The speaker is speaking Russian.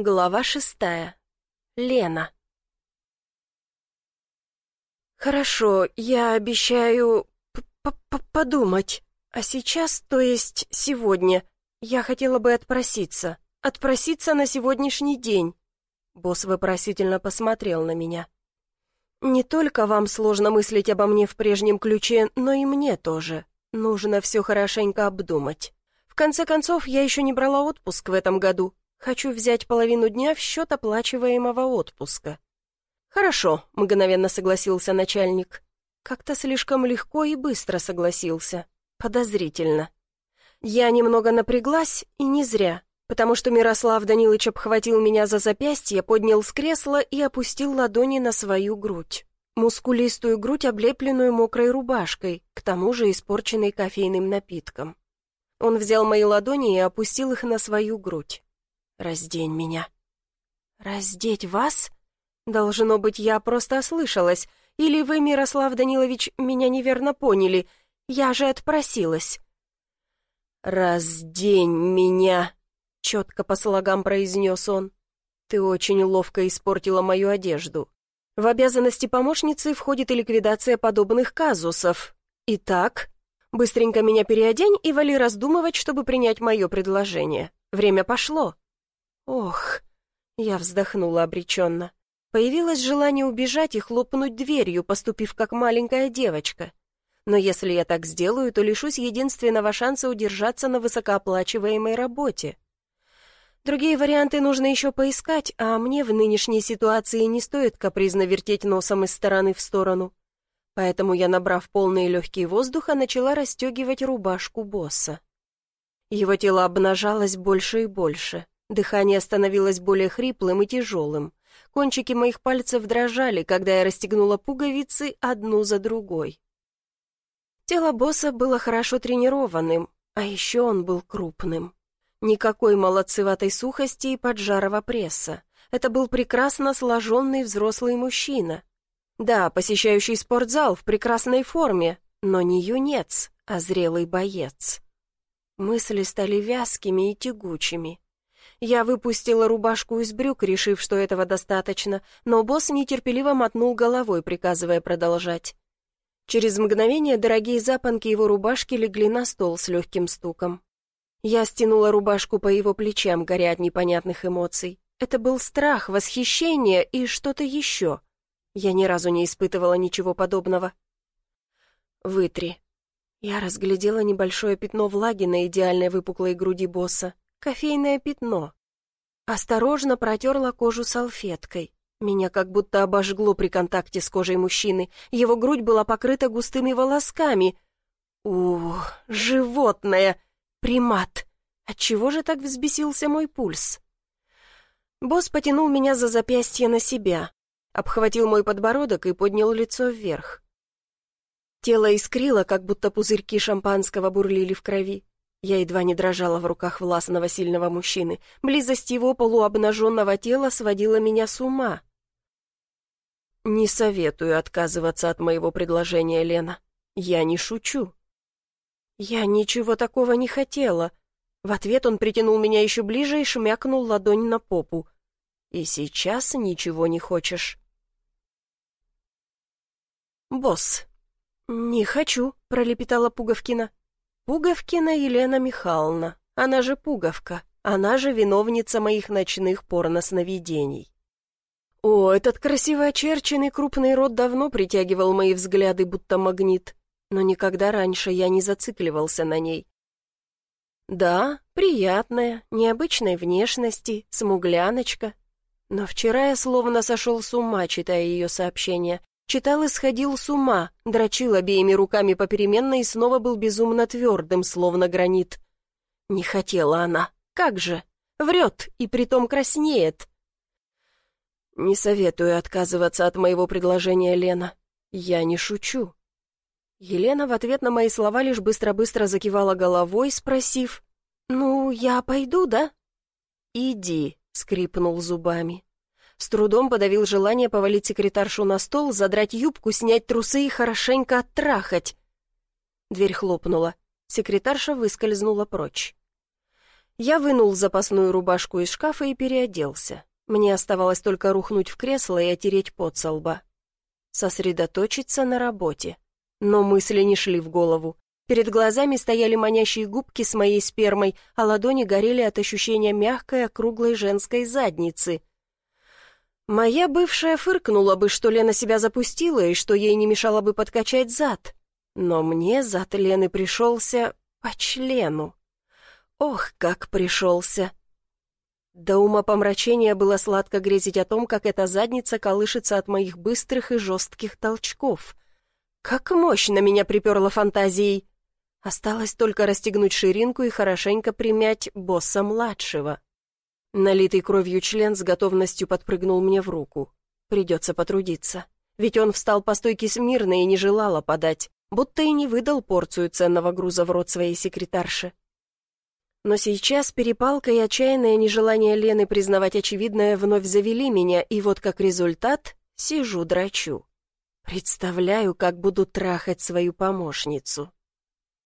Глава шестая. Лена. «Хорошо, я обещаю п -п подумать. А сейчас, то есть сегодня, я хотела бы отпроситься. Отпроситься на сегодняшний день». Босс вопросительно посмотрел на меня. «Не только вам сложно мыслить обо мне в прежнем ключе, но и мне тоже. Нужно все хорошенько обдумать. В конце концов, я еще не брала отпуск в этом году, Хочу взять половину дня в счет оплачиваемого отпуска». «Хорошо», — мгновенно согласился начальник. Как-то слишком легко и быстро согласился. Подозрительно. Я немного напряглась, и не зря, потому что Мирослав Данилович обхватил меня за запястье, поднял с кресла и опустил ладони на свою грудь. Мускулистую грудь, облепленную мокрой рубашкой, к тому же испорченной кофейным напитком. Он взял мои ладони и опустил их на свою грудь. «Раздень меня». «Раздеть вас?» «Должно быть, я просто ослышалась. Или вы, Мирослав Данилович, меня неверно поняли. Я же отпросилась». «Раздень меня», — четко по слогам произнес он. «Ты очень ловко испортила мою одежду. В обязанности помощницы входит и ликвидация подобных казусов. Итак, быстренько меня переодень и вали раздумывать, чтобы принять мое предложение. Время пошло». «Ох!» Я вздохнула обреченно. Появилось желание убежать и хлопнуть дверью, поступив как маленькая девочка. Но если я так сделаю, то лишусь единственного шанса удержаться на высокооплачиваемой работе. Другие варианты нужно еще поискать, а мне в нынешней ситуации не стоит капризно вертеть носом из стороны в сторону. Поэтому я, набрав полные легкие воздуха, начала расстегивать рубашку босса. Его тело обнажалось больше и больше. Дыхание становилось более хриплым и тяжелым. Кончики моих пальцев дрожали, когда я расстегнула пуговицы одну за другой. Тело босса было хорошо тренированным, а еще он был крупным. Никакой молодцеватой сухости и поджарого пресса. Это был прекрасно сложенный взрослый мужчина. Да, посещающий спортзал в прекрасной форме, но не юнец, а зрелый боец. Мысли стали вязкими и тягучими. Я выпустила рубашку из брюк, решив, что этого достаточно, но босс нетерпеливо мотнул головой, приказывая продолжать. Через мгновение дорогие запонки его рубашки легли на стол с легким стуком. Я стянула рубашку по его плечам, горя от непонятных эмоций. Это был страх, восхищение и что-то еще. Я ни разу не испытывала ничего подобного. «Вытри». Я разглядела небольшое пятно влаги на идеальной выпуклой груди босса. Кофейное пятно. Осторожно протерла кожу салфеткой. Меня как будто обожгло при контакте с кожей мужчины. Его грудь была покрыта густыми волосками. Ух, животное! Примат! Отчего же так взбесился мой пульс? Босс потянул меня за запястье на себя, обхватил мой подбородок и поднял лицо вверх. Тело искрило, как будто пузырьки шампанского бурлили в крови. Я едва не дрожала в руках властного сильного мужчины. Близость его полуобнаженного тела сводила меня с ума. «Не советую отказываться от моего предложения, Лена. Я не шучу». «Я ничего такого не хотела». В ответ он притянул меня еще ближе и шмякнул ладонь на попу. «И сейчас ничего не хочешь?» «Босс». «Не хочу», — пролепетала Пуговкина. Пуговкина Елена Михайловна, она же Пуговка, она же виновница моих ночных порносновидений. О, этот красиво очерченный крупный рот давно притягивал мои взгляды, будто магнит, но никогда раньше я не зацикливался на ней. Да, приятная, необычной внешности, смугляночка. Но вчера я словно сошел с ума, читая ее сообщения, Читал и сходил с ума, дрочил обеими руками попеременно и снова был безумно твердым, словно гранит. Не хотела она. Как же? Врет и притом краснеет. Не советую отказываться от моего предложения, Лена. Я не шучу. Елена в ответ на мои слова лишь быстро-быстро закивала головой, спросив, «Ну, я пойду, да?» «Иди», — скрипнул зубами. С трудом подавил желание повалить секретаршу на стол, задрать юбку, снять трусы и хорошенько оттрахать. Дверь хлопнула. Секретарша выскользнула прочь. Я вынул запасную рубашку из шкафа и переоделся. Мне оставалось только рухнуть в кресло и отереть пот со лба. Сосредоточиться на работе. Но мысли не шли в голову. Перед глазами стояли манящие губки с моей спермой, а ладони горели от ощущения мягкой, округлой женской задницы. Моя бывшая фыркнула бы, что Лена себя запустила и что ей не мешало бы подкачать зад. Но мне зад Лены пришелся по члену. Ох, как пришелся! До ума помрачения было сладко грезить о том, как эта задница колышется от моих быстрых и жестких толчков. Как мощно меня приперла фантазией! Осталось только расстегнуть ширинку и хорошенько примять босса-младшего. Налитый кровью член с готовностью подпрыгнул мне в руку. Придется потрудиться. Ведь он встал по стойке смирно и не желал подать, будто и не выдал порцию ценного груза в рот своей секретарши. Но сейчас перепалка и отчаянное нежелание Лены признавать очевидное вновь завели меня, и вот как результат сижу драчу. Представляю, как буду трахать свою помощницу.